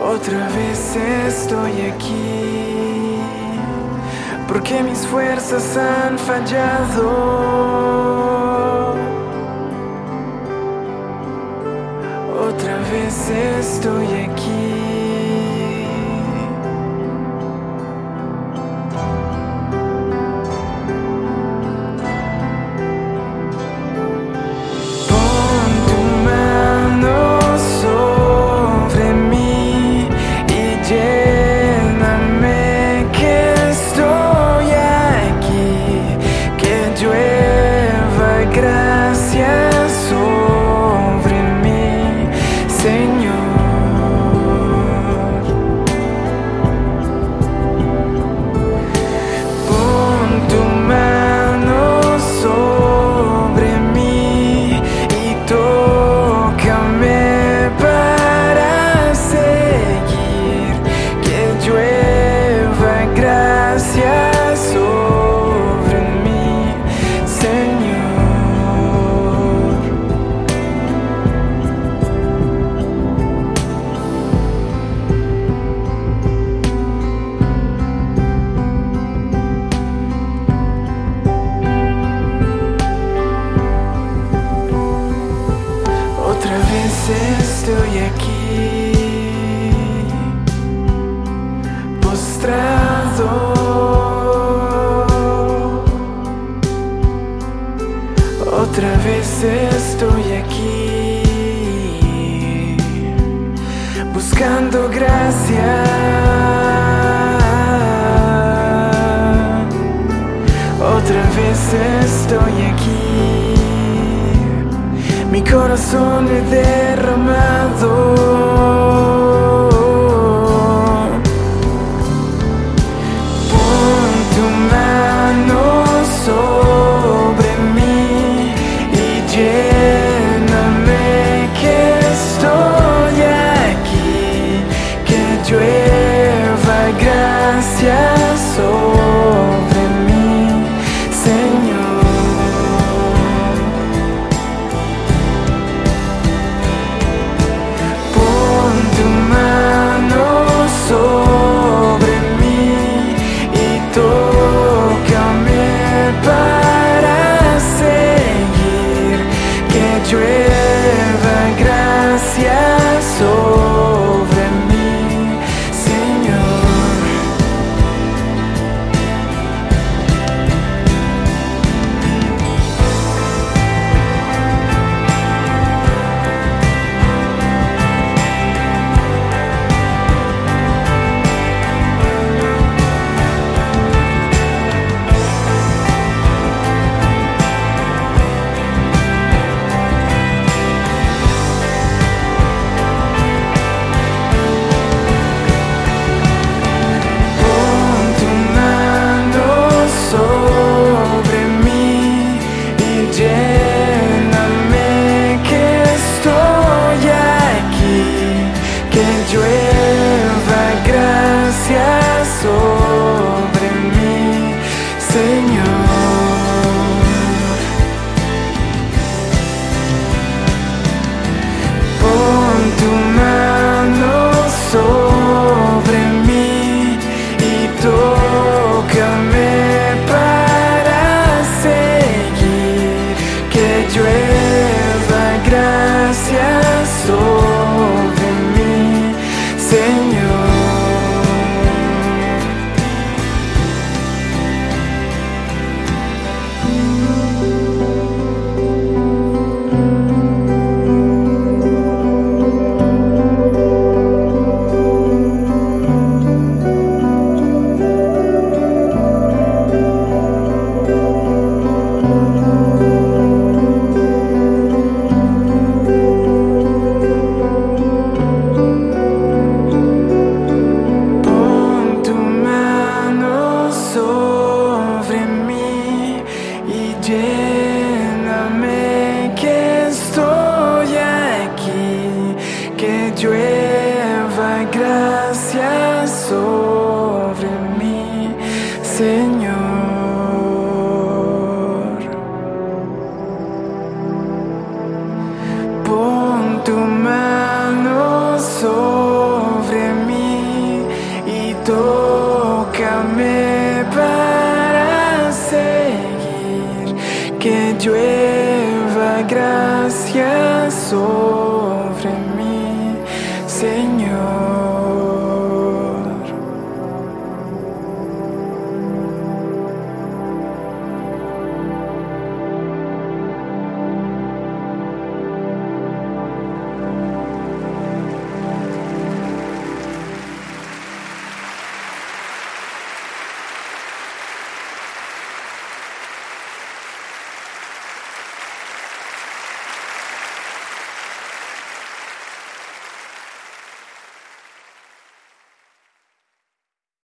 Otra vez estoy aquí, porque mis fuerzas han fallado. estoy aquí. Otra vez estoy aquí buscando gracia. Otra vez estoy corazón he derramado. dream sobre mí, Señor. Pon tu mano sobre mí y tócame para seguir, que llueva gracia sobre mí, Señor.